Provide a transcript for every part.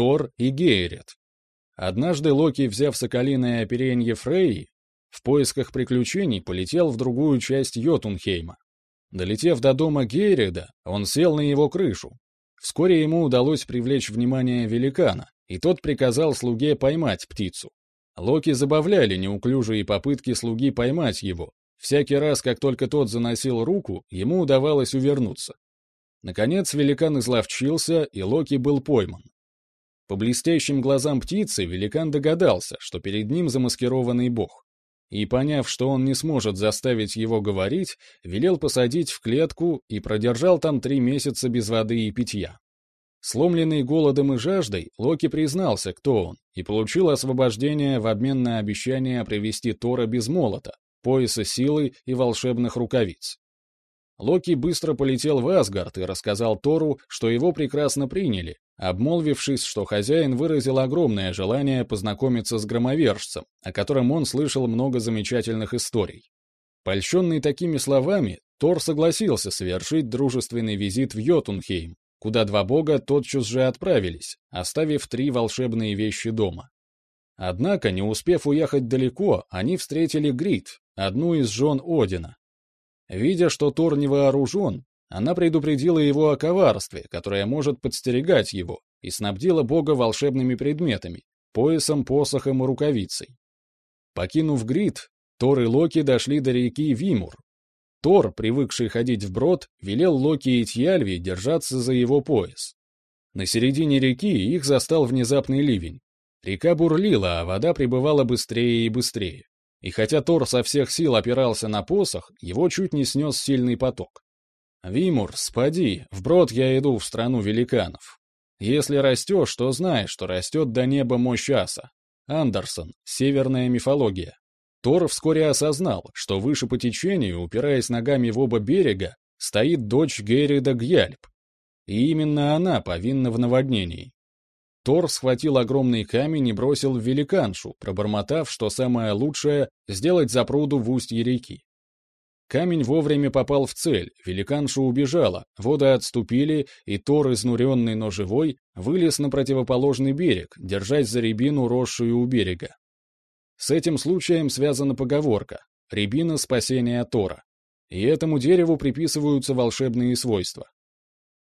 Тор и Гейрет. Однажды Локи, взяв соколиное оперенье Фрейи, в поисках приключений полетел в другую часть Йотунхейма. Долетев до дома Гейрида, он сел на его крышу. Вскоре ему удалось привлечь внимание великана, и тот приказал слуге поймать птицу. Локи забавляли неуклюжие попытки слуги поймать его. Всякий раз, как только тот заносил руку, ему удавалось увернуться. Наконец великан изловчился, и Локи был пойман. По блестящим глазам птицы великан догадался, что перед ним замаскированный бог. И, поняв, что он не сможет заставить его говорить, велел посадить в клетку и продержал там три месяца без воды и питья. Сломленный голодом и жаждой, Локи признался, кто он, и получил освобождение в обмен на обещание привести Тора без молота, пояса силы и волшебных рукавиц. Локи быстро полетел в Асгард и рассказал Тору, что его прекрасно приняли, обмолвившись, что хозяин выразил огромное желание познакомиться с громовержцем, о котором он слышал много замечательных историй. Польщенный такими словами, Тор согласился совершить дружественный визит в Йотунхейм, куда два бога тотчас же отправились, оставив три волшебные вещи дома. Однако, не успев уехать далеко, они встретили Грит, одну из жен Одина. Видя, что Тор не вооружен, она предупредила его о коварстве, которое может подстерегать его, и снабдила бога волшебными предметами, поясом, посохом и рукавицей. Покинув Грид, Тор и Локи дошли до реки Вимур. Тор, привыкший ходить вброд, велел Локи и Тьяльви держаться за его пояс. На середине реки их застал внезапный ливень. Река бурлила, а вода прибывала быстрее и быстрее. И хотя Тор со всех сил опирался на посох, его чуть не снес сильный поток. «Вимур, спади, вброд я иду в страну великанов. Если растешь, то знай, что растет до неба мощь аса. Андерсон, северная мифология». Тор вскоре осознал, что выше по течению, упираясь ногами в оба берега, стоит дочь Герида Гьяльп. И именно она повинна в наводнении. Тор схватил огромный камень и бросил в великаншу, пробормотав, что самое лучшее — сделать запруду в устье реки. Камень вовремя попал в цель, великанша убежала, воды отступили, и Тор, изнуренный, но живой, вылез на противоположный берег, держась за рябину, росшую у берега. С этим случаем связана поговорка «Рябина — спасение Тора», и этому дереву приписываются волшебные свойства.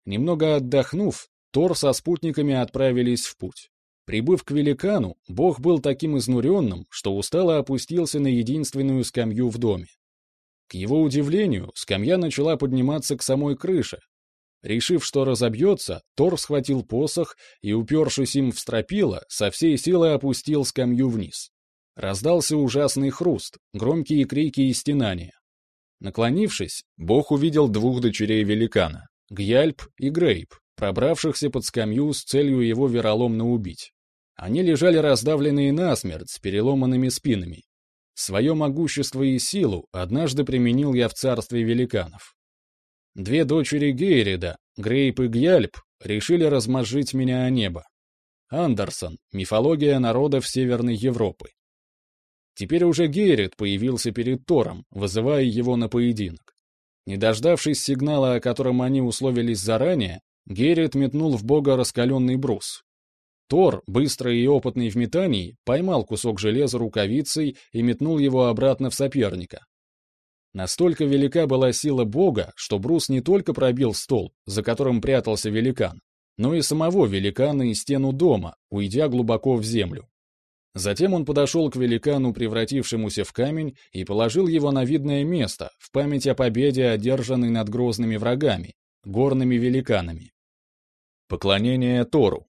Немного отдохнув, Тор со спутниками отправились в путь. Прибыв к великану, бог был таким изнуренным, что устало опустился на единственную скамью в доме. К его удивлению, скамья начала подниматься к самой крыше. Решив, что разобьется, Тор схватил посох и, упершись им в стропила, со всей силы опустил скамью вниз. Раздался ужасный хруст, громкие крики и стенания. Наклонившись, бог увидел двух дочерей великана, Гьяльп и Грейп, пробравшихся под скамью с целью его вероломно убить. Они лежали раздавленные насмерть с переломанными спинами, Свое могущество и силу однажды применил я в царстве великанов. Две дочери Гейрида, Грейп и Гьяльп, решили размозжить меня о небо. Андерсон, мифология народов Северной Европы. Теперь уже Гейрид появился перед Тором, вызывая его на поединок. Не дождавшись сигнала, о котором они условились заранее, Геррит метнул в бога раскаленный брус, Тор, быстрый и опытный в метании, поймал кусок железа рукавицей и метнул его обратно в соперника. Настолько велика была сила бога, что Брус не только пробил стол, за которым прятался великан, но и самого великана и стену дома, уйдя глубоко в землю. Затем он подошел к великану, превратившемуся в камень, и положил его на видное место, в память о победе, одержанной над грозными врагами, горными великанами. Поклонение Тору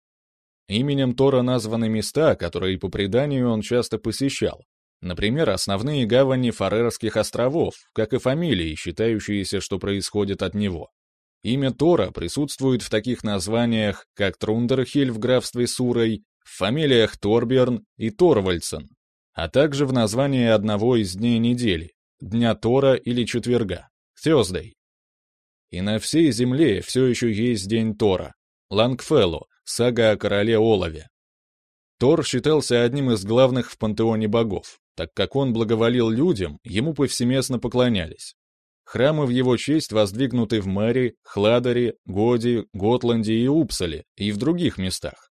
Именем Тора названы места, которые по преданию он часто посещал. Например, основные гавани Фарерских островов, как и фамилии, считающиеся, что происходят от него. Имя Тора присутствует в таких названиях, как Трундерхиль в графстве Сурой, в фамилиях Торберн и Торвальдсен, а также в названии одного из дней недели, Дня Тора или Четверга, Thursday. И на всей земле все еще есть День Тора, Лангфелло, Сага о короле Олове. Тор считался одним из главных в пантеоне богов, так как он благоволил людям, ему повсеместно поклонялись. Храмы в его честь воздвигнуты в Мэри, Хладоре, Годи, Готланде и Упсале и в других местах.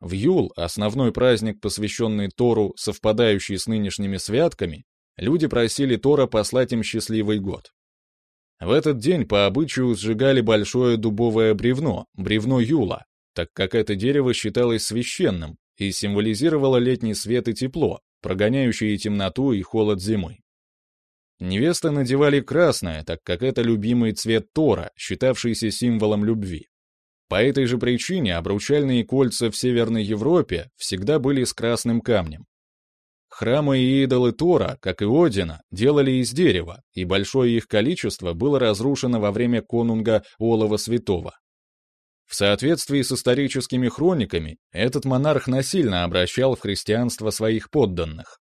В Юл, основной праздник, посвященный Тору, совпадающий с нынешними святками, люди просили Тора послать им счастливый год. В этот день по обычаю сжигали большое дубовое бревно, бревно Юла, так как это дерево считалось священным и символизировало летний свет и тепло, прогоняющие темноту и холод зимы. Невесты надевали красное, так как это любимый цвет Тора, считавшийся символом любви. По этой же причине обручальные кольца в Северной Европе всегда были с красным камнем. Храмы и идолы Тора, как и Одина, делали из дерева, и большое их количество было разрушено во время конунга Олова Святого. В соответствии с историческими хрониками, этот монарх насильно обращал в христианство своих подданных.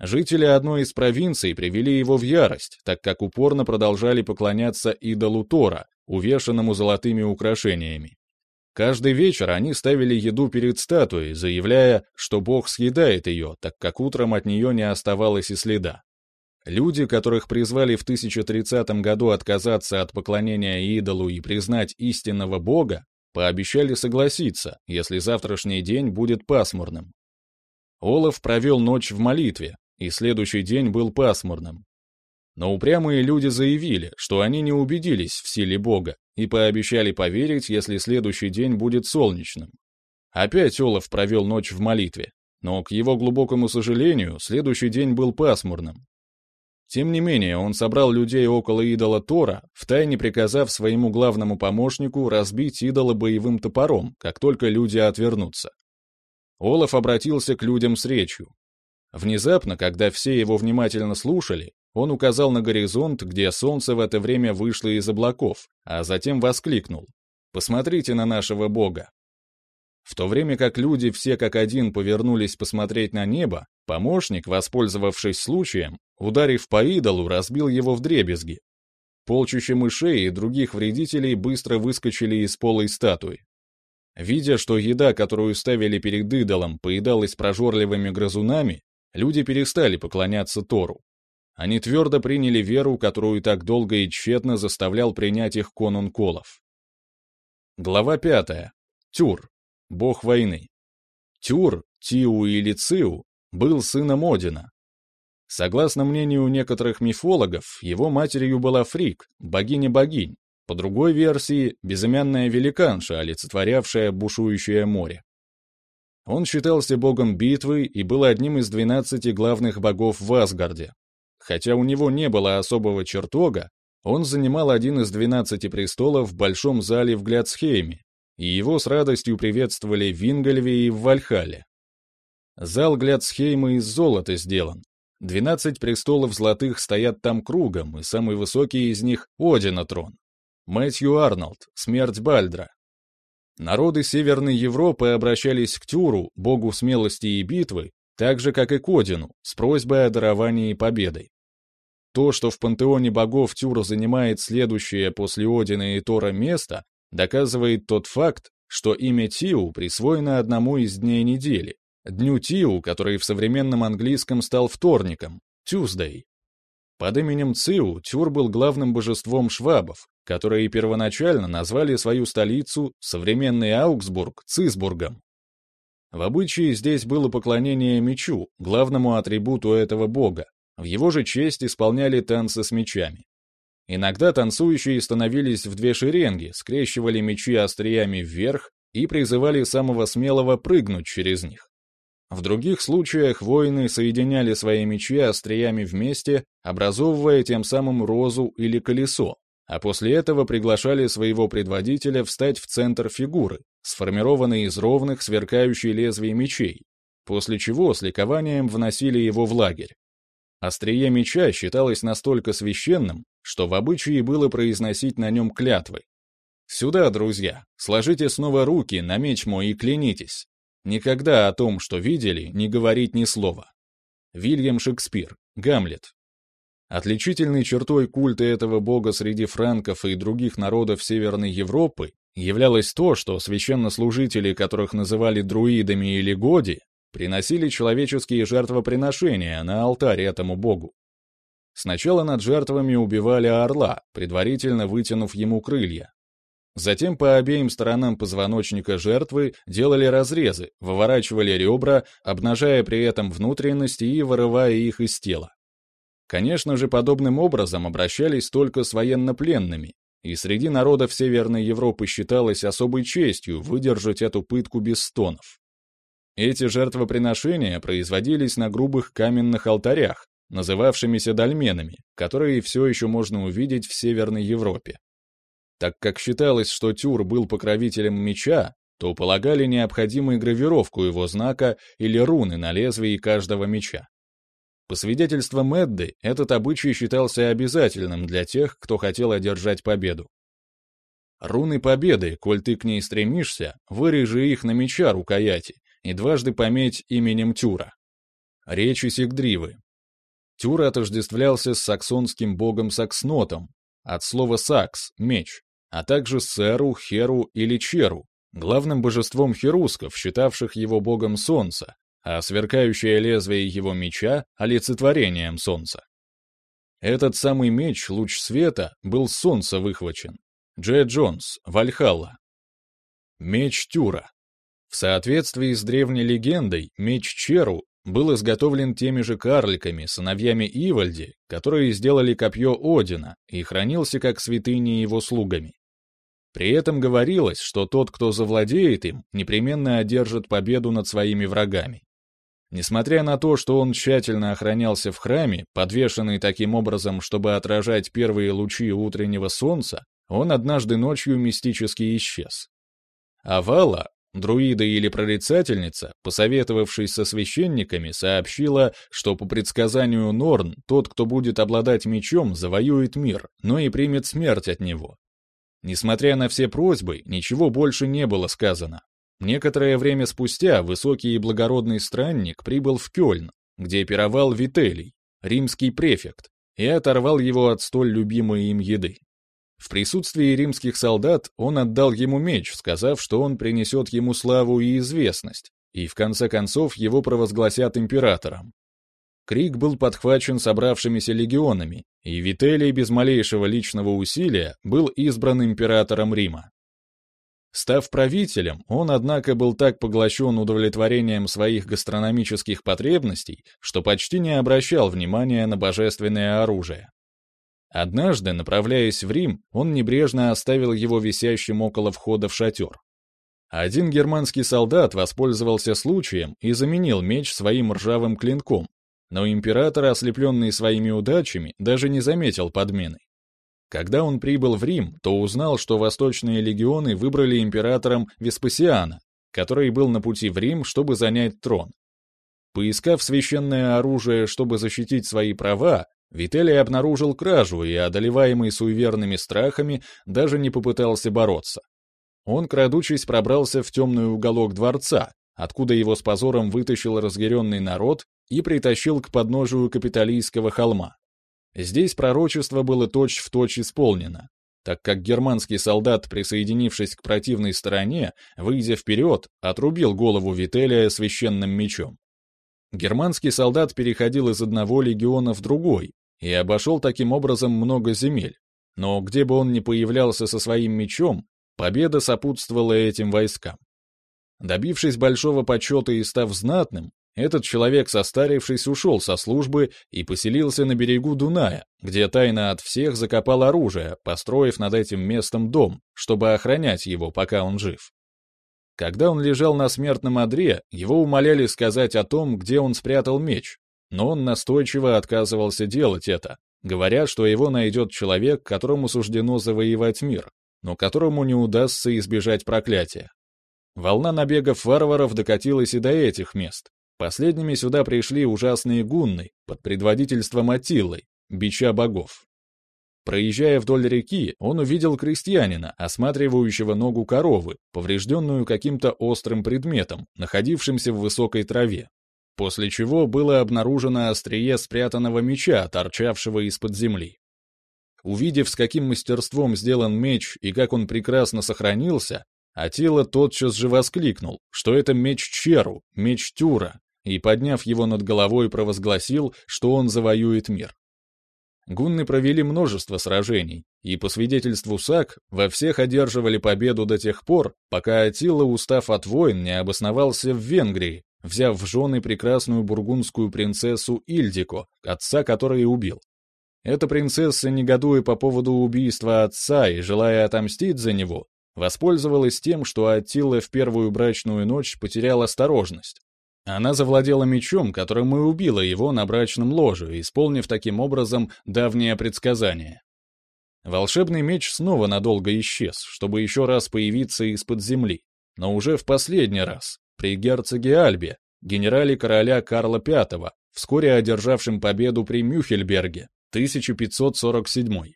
Жители одной из провинций привели его в ярость, так как упорно продолжали поклоняться идолу Тора, увешанному золотыми украшениями. Каждый вечер они ставили еду перед статуей, заявляя, что бог съедает ее, так как утром от нее не оставалось и следа. Люди, которых призвали в 1030 году отказаться от поклонения идолу и признать истинного бога, Пообещали согласиться, если завтрашний день будет пасмурным. Олаф провел ночь в молитве, и следующий день был пасмурным. Но упрямые люди заявили, что они не убедились в силе Бога и пообещали поверить, если следующий день будет солнечным. Опять Олаф провел ночь в молитве, но, к его глубокому сожалению, следующий день был пасмурным. Тем не менее, он собрал людей около идола Тора, втайне приказав своему главному помощнику разбить идола боевым топором, как только люди отвернутся. Олаф обратился к людям с речью. Внезапно, когда все его внимательно слушали, он указал на горизонт, где солнце в это время вышло из облаков, а затем воскликнул. «Посмотрите на нашего Бога! В то время как люди все как один повернулись посмотреть на небо, помощник, воспользовавшись случаем, ударив по идолу, разбил его в дребезги. Полчища мышей и других вредителей быстро выскочили из полой статуи. Видя, что еда, которую ставили перед идолом, поедалась прожорливыми грызунами, люди перестали поклоняться Тору. Они твердо приняли веру, которую так долго и тщетно заставлял принять их конун Колов. Глава пятая. Тюр бог войны. Тюр, Тиу или Циу, был сыном Одина. Согласно мнению некоторых мифологов, его матерью была Фрик, богиня богинь, по другой версии — безымянная великанша, олицетворявшая бушующее море. Он считался богом битвы и был одним из двенадцати главных богов в Асгарде. Хотя у него не было особого чертога, он занимал один из двенадцати престолов в большом зале в Гляцхейме, и его с радостью приветствовали в Ингольве и в Вальхале. Зал Гляцхейма из золота сделан. Двенадцать престолов золотых стоят там кругом, и самый высокий из них — Одина трон. Мэтью Арнольд, смерть Бальдра. Народы Северной Европы обращались к Тюру, богу смелости и битвы, так же, как и к Одину, с просьбой о даровании победы. То, что в пантеоне богов Тюр занимает следующее после Одина и Тора место, доказывает тот факт, что имя Тиу присвоено одному из дней недели, дню Тиу, который в современном английском стал вторником, Tuesday. Под именем Циу Тюр был главным божеством швабов, которые первоначально назвали свою столицу, современный Аугсбург, Цисбургом. В обычае здесь было поклонение мечу, главному атрибуту этого бога. В его же честь исполняли танцы с мечами. Иногда танцующие становились в две шеренги, скрещивали мечи остриями вверх и призывали самого смелого прыгнуть через них. В других случаях воины соединяли свои мечи остриями вместе, образовывая тем самым розу или колесо, а после этого приглашали своего предводителя встать в центр фигуры, сформированной из ровных, сверкающих лезвий мечей, после чего с ликованием вносили его в лагерь. Острие меча считалось настолько священным, что в обычае было произносить на нем клятвы. «Сюда, друзья, сложите снова руки на меч мой и клянитесь. Никогда о том, что видели, не говорить ни слова». Вильям Шекспир, Гамлет. Отличительной чертой культа этого бога среди франков и других народов Северной Европы являлось то, что священнослужители, которых называли друидами или годи, приносили человеческие жертвоприношения на алтарь этому богу. Сначала над жертвами убивали орла, предварительно вытянув ему крылья. Затем по обеим сторонам позвоночника жертвы делали разрезы, выворачивали ребра, обнажая при этом внутренности и вырывая их из тела. Конечно же, подобным образом обращались только с военнопленными, и среди народов Северной Европы считалось особой честью выдержать эту пытку без стонов. Эти жертвоприношения производились на грубых каменных алтарях, называвшимися дольменами, которые все еще можно увидеть в Северной Европе. Так как считалось, что Тюр был покровителем меча, то полагали необходимой гравировку его знака или руны на лезвии каждого меча. По свидетельствам Эдды, этот обычай считался обязательным для тех, кто хотел одержать победу. Руны победы, коль ты к ней стремишься, вырежи их на меча рукояти и дважды пометь именем Тюра. Речи Сигдривы. Тюр отождествлялся с саксонским богом Сакснотом, от слова «сакс» — меч, а также Серу, Херу или Черу, главным божеством херусков, считавших его богом солнца, а сверкающее лезвие его меча — олицетворением солнца. Этот самый меч, луч света, был с солнца выхвачен. Дже Джонс, Вальхалла. Меч Тюра. В соответствии с древней легендой, меч Черу был изготовлен теми же карликами, сыновьями Ивальди, которые сделали копье Одина и хранился как святыня его слугами. При этом говорилось, что тот, кто завладеет им, непременно одержит победу над своими врагами. Несмотря на то, что он тщательно охранялся в храме, подвешенный таким образом, чтобы отражать первые лучи утреннего солнца, он однажды ночью мистически исчез. Авала, друида или прорицательница, посоветовавшись со священниками, сообщила, что по предсказанию Норн, тот, кто будет обладать мечом, завоюет мир, но и примет смерть от него. Несмотря на все просьбы, ничего больше не было сказано. Некоторое время спустя высокий и благородный странник прибыл в Кёльн, где пировал Вителий, римский префект, и оторвал его от столь любимой им еды. В присутствии римских солдат он отдал ему меч, сказав, что он принесет ему славу и известность, и в конце концов его провозгласят императором. Крик был подхвачен собравшимися легионами, и Вителий без малейшего личного усилия был избран императором Рима. Став правителем, он, однако, был так поглощен удовлетворением своих гастрономических потребностей, что почти не обращал внимания на божественное оружие. Однажды, направляясь в Рим, он небрежно оставил его висящим около входа в шатер. Один германский солдат воспользовался случаем и заменил меч своим ржавым клинком, но император, ослепленный своими удачами, даже не заметил подмены. Когда он прибыл в Рим, то узнал, что восточные легионы выбрали императором Веспасиана, который был на пути в Рим, чтобы занять трон. Поискав священное оружие, чтобы защитить свои права, Вителий обнаружил кражу и, одолеваемый суеверными страхами, даже не попытался бороться. Он, крадучись, пробрался в темный уголок дворца, откуда его с позором вытащил разъяренный народ и притащил к подножию Капитолийского холма. Здесь пророчество было точь-в-точь точь исполнено, так как германский солдат, присоединившись к противной стороне, выйдя вперед, отрубил голову Вителия священным мечом. Германский солдат переходил из одного легиона в другой и обошел таким образом много земель, но где бы он ни появлялся со своим мечом, победа сопутствовала этим войскам. Добившись большого почета и став знатным, этот человек, состарившись, ушел со службы и поселился на берегу Дуная, где тайно от всех закопал оружие, построив над этим местом дом, чтобы охранять его, пока он жив. Когда он лежал на смертном одре, его умоляли сказать о том, где он спрятал меч, но он настойчиво отказывался делать это, говоря, что его найдет человек, которому суждено завоевать мир, но которому не удастся избежать проклятия. Волна набегов варваров докатилась и до этих мест, Последними сюда пришли ужасные гунны под предводительством Атилы, бича богов. Проезжая вдоль реки, он увидел крестьянина, осматривающего ногу коровы, поврежденную каким-то острым предметом, находившимся в высокой траве. После чего было обнаружено острие спрятанного меча, торчавшего из-под земли. Увидев, с каким мастерством сделан меч и как он прекрасно сохранился, Атила тотчас же воскликнул, что это меч Черу, меч Тюра, и, подняв его над головой, провозгласил, что он завоюет мир. Гунны провели множество сражений, и, по свидетельству Сак, во всех одерживали победу до тех пор, пока Атила, устав от войн, не обосновался в Венгрии, взяв в жены прекрасную бургундскую принцессу Ильдико, отца которой убил. Эта принцесса, негодуя по поводу убийства отца и желая отомстить за него, воспользовалась тем, что Аттила в первую брачную ночь потерял осторожность, она завладела мечом, которым и убила его на брачном ложе, исполнив таким образом давнее предсказание. Волшебный меч снова надолго исчез, чтобы еще раз появиться из-под земли, но уже в последний раз, при герцоге Альбе, генерале короля Карла V, вскоре одержавшем победу при Мюхельберге, 1547.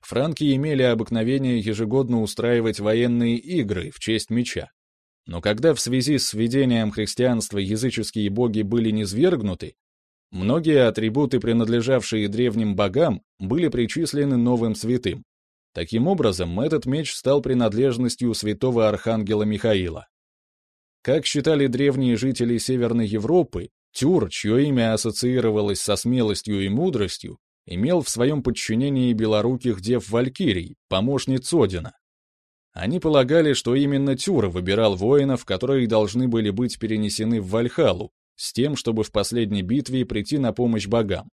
Франки имели обыкновение ежегодно устраивать военные игры в честь меча, но когда в связи с введением христианства языческие боги были низвергнуты, многие атрибуты, принадлежавшие древним богам, были причислены новым святым. Таким образом, этот меч стал принадлежностью святого архангела Михаила. Как считали древние жители Северной Европы, Тюр, чье имя ассоциировалось со смелостью и мудростью, имел в своем подчинении белоруких дев Валькирий, помощниц Одина. Они полагали, что именно Тюра выбирал воинов, которые должны были быть перенесены в Вальхалу, с тем, чтобы в последней битве прийти на помощь богам.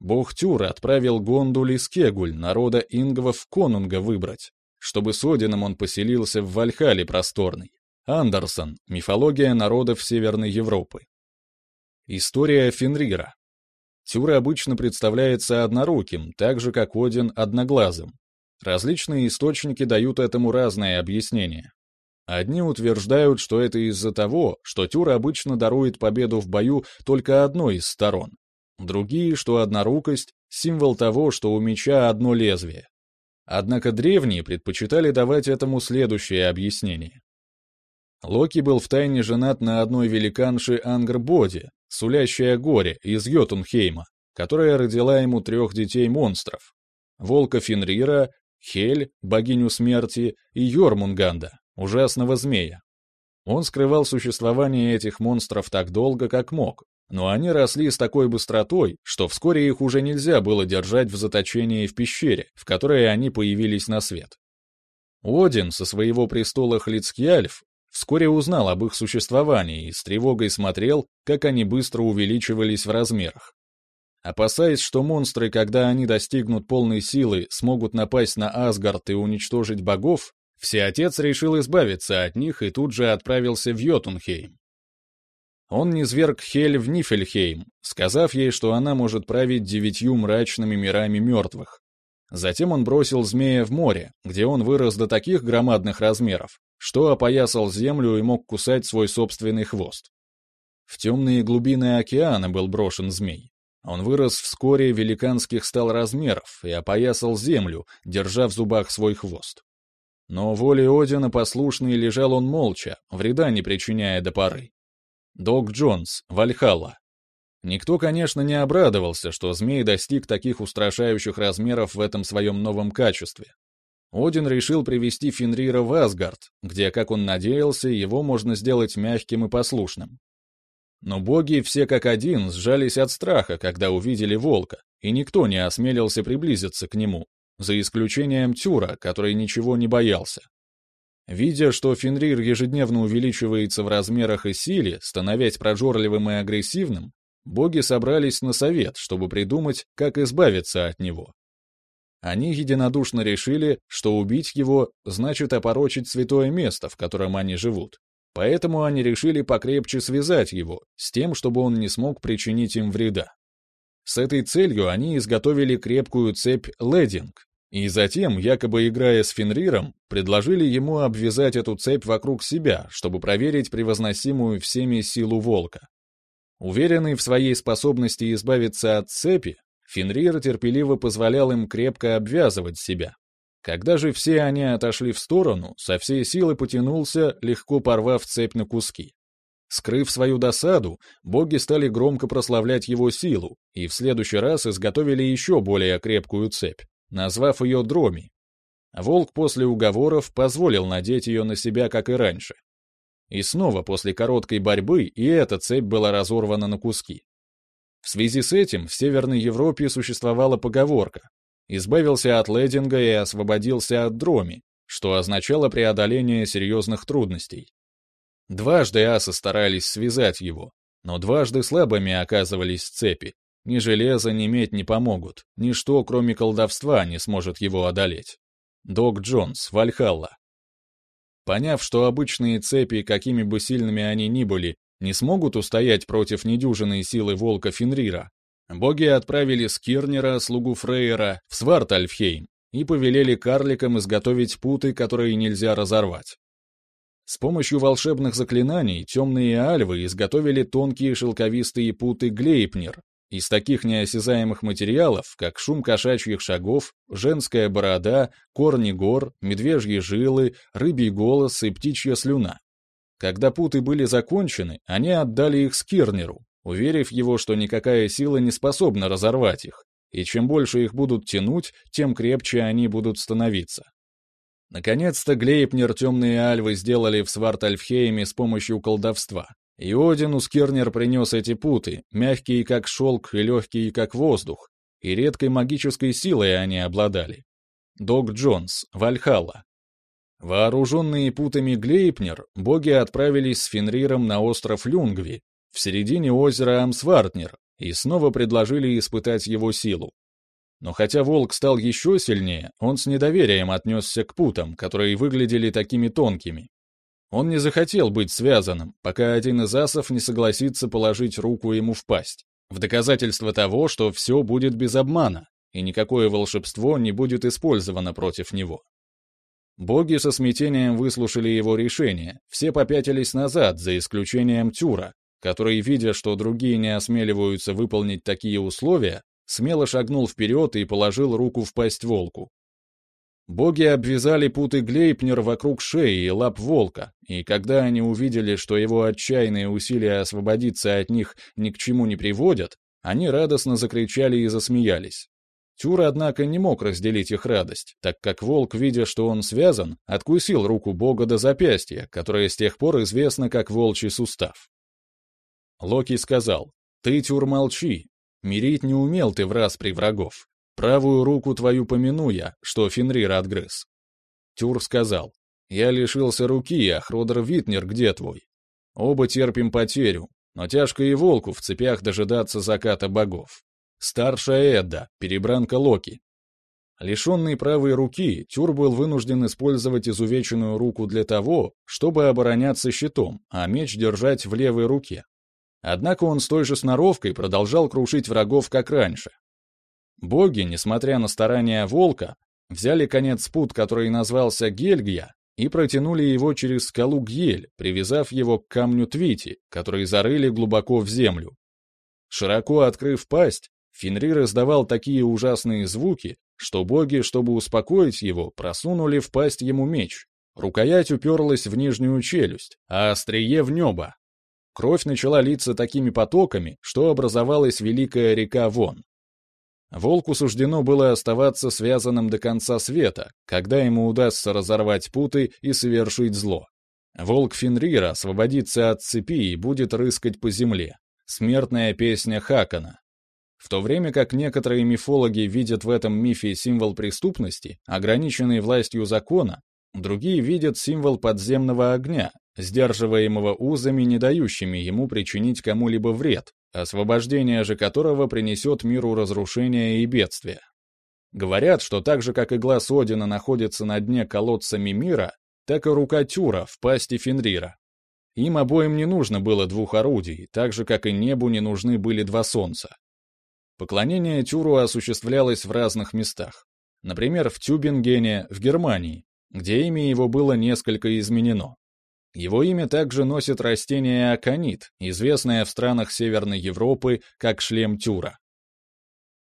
Бог Тюра отправил Гондули Скегуль, народа ингвов Конунга, выбрать, чтобы с Одином он поселился в Вальхале просторной. Андерсон. Мифология народов Северной Европы. История Фенрира. Тюра обычно представляется одноруким, так же как Один одноглазым, Различные источники дают этому разные объяснения. Одни утверждают, что это из-за того, что Тюр обычно дарует победу в бою только одной из сторон. Другие, что однорукость — символ того, что у меча одно лезвие. Однако древние предпочитали давать этому следующее объяснение. Локи был втайне женат на одной великанше Ангрбоде, сулящая горе, из Йотунхейма, которая родила ему трех детей-монстров. Волка Фенрира, Хель, богиню смерти, и Йормунганда, ужасного змея. Он скрывал существование этих монстров так долго, как мог, но они росли с такой быстротой, что вскоре их уже нельзя было держать в заточении в пещере, в которой они появились на свет. Один со своего престола Хлицкьяльф вскоре узнал об их существовании и с тревогой смотрел, как они быстро увеличивались в размерах. Опасаясь, что монстры, когда они достигнут полной силы, смогут напасть на Асгард и уничтожить богов, Всеотец решил избавиться от них и тут же отправился в Йотунхейм. Он низверг Хель в Нифельхейм, сказав ей, что она может править девятью мрачными мирами мертвых. Затем он бросил змея в море, где он вырос до таких громадных размеров, что опоясал землю и мог кусать свой собственный хвост. В темные глубины океана был брошен змей. Он вырос вскоре великанских стал размеров и опоясал землю, держа в зубах свой хвост. Но воле Одина послушный лежал он молча, вреда не причиняя до поры. Док Джонс, Вальхалла. Никто, конечно, не обрадовался, что змей достиг таких устрашающих размеров в этом своем новом качестве. Один решил привести Фенрира в Асгард, где, как он надеялся, его можно сделать мягким и послушным. Но боги все как один сжались от страха, когда увидели волка, и никто не осмелился приблизиться к нему, за исключением Тюра, который ничего не боялся. Видя, что Фенрир ежедневно увеличивается в размерах и силе, становясь прожорливым и агрессивным, боги собрались на совет, чтобы придумать, как избавиться от него. Они единодушно решили, что убить его значит опорочить святое место, в котором они живут, Поэтому они решили покрепче связать его, с тем, чтобы он не смог причинить им вреда. С этой целью они изготовили крепкую цепь лединг, и затем, якобы играя с Фенриром, предложили ему обвязать эту цепь вокруг себя, чтобы проверить превозносимую всеми силу волка. Уверенный в своей способности избавиться от цепи, Фенрир терпеливо позволял им крепко обвязывать себя, когда же все они отошли в сторону, со всей силы потянулся, легко порвав цепь на куски. Скрыв свою досаду, боги стали громко прославлять его силу и в следующий раз изготовили еще более крепкую цепь, назвав ее Дроми. Волк после уговоров позволил надеть ее на себя, как и раньше. И снова после короткой борьбы и эта цепь была разорвана на куски. В связи с этим в Северной Европе существовала поговорка «избавился от лединга и освободился от дроми», что означало преодоление серьезных трудностей. Дважды асы старались связать его, но дважды слабыми оказывались цепи. Ни железо, ни медь не помогут, ничто, кроме колдовства, не сможет его одолеть. Док Джонс, Вальхалла. Поняв, что обычные цепи, какими бы сильными они ни были, не смогут устоять против недюжинной силы волка Фенрира, боги отправили Скирнера, слугу Фрейера, в Свартальфхейм и повелели карликам изготовить путы, которые нельзя разорвать. С помощью волшебных заклинаний темные альвы изготовили тонкие шелковистые путы Глейпнер из таких неосязаемых материалов, как шум кошачьих шагов, женская борода, корни гор, медвежьи жилы, рыбий голос и птичья слюна. Когда путы были закончены, они отдали их Скирнеру, уверив его, что никакая сила не способна разорвать их, и чем больше их будут тянуть, тем крепче они будут становиться. Наконец-то Глейпнер темные альвы сделали в Свартальфхейме с помощью колдовства. И Одину Скирнер принес эти путы, мягкие как шелк и легкие как воздух, и редкой магической силой они обладали. Дог Джонс, Вальхалла, Вооруженные путами Глейпнер, боги отправились с Фенриром на остров Люнгви, в середине озера Амсвартнер, и снова предложили испытать его силу. Но хотя волк стал еще сильнее, он с недоверием отнесся к путам, которые выглядели такими тонкими. Он не захотел быть связанным, пока один из асов не согласится положить руку ему в пасть, в доказательство того, что все будет без обмана, и никакое волшебство не будет использовано против него. Боги со смятением выслушали его решение, все попятились назад, за исключением Тюра, который, видя, что другие не осмеливаются выполнить такие условия, смело шагнул вперед и положил руку в пасть волку. Боги обвязали путы Глейпнер вокруг шеи и лап волка, и когда они увидели, что его отчаянные усилия освободиться от них ни к чему не приводят, они радостно закричали и засмеялись. Тюр, однако, не мог разделить их радость, так как волк, видя, что он связан, откусил руку бога до запястья, которое с тех пор известно как волчий сустав. Локи сказал, «Ты, Тюр, молчи. Мирить не умел ты в раз при врагов. Правую руку твою помяну я, что Фенрир отгрыз». Тюр сказал, «Я лишился руки, а Хродер Витнер где твой? Оба терпим потерю, но тяжко и волку в цепях дожидаться заката богов. Старшая Эдда, перебранка Локи. Лишенный правой руки, Тюр был вынужден использовать изувеченную руку для того, чтобы обороняться щитом, а меч держать в левой руке. Однако он с той же сноровкой продолжал крушить врагов, как раньше. Боги, несмотря на старания волка, взяли конец пут, который назвался Гельгия, и протянули его через скалу Гель, привязав его к камню Твити, который зарыли глубоко в землю. Широко открыв пасть, Фенрир издавал такие ужасные звуки, что боги, чтобы успокоить его, просунули в пасть ему меч. Рукоять уперлась в нижнюю челюсть, а острие в небо. Кровь начала литься такими потоками, что образовалась великая река Вон. Волку суждено было оставаться связанным до конца света, когда ему удастся разорвать путы и совершить зло. Волк Фенрира освободится от цепи и будет рыскать по земле. Смертная песня Хакана. В то время как некоторые мифологи видят в этом мифе символ преступности, ограниченный властью закона, другие видят символ подземного огня, сдерживаемого узами, не дающими ему причинить кому-либо вред, освобождение же которого принесет миру разрушение и бедствие. Говорят, что так же, как игла Одина находится на дне колодца Мимира, так и рука Тюра в пасти Фенрира. Им обоим не нужно было двух орудий, так же, как и небу не нужны были два солнца. Поклонение Тюру осуществлялось в разных местах. Например, в Тюбингене, в Германии, где имя его было несколько изменено. Его имя также носит растение аконит, известное в странах Северной Европы как шлем Тюра.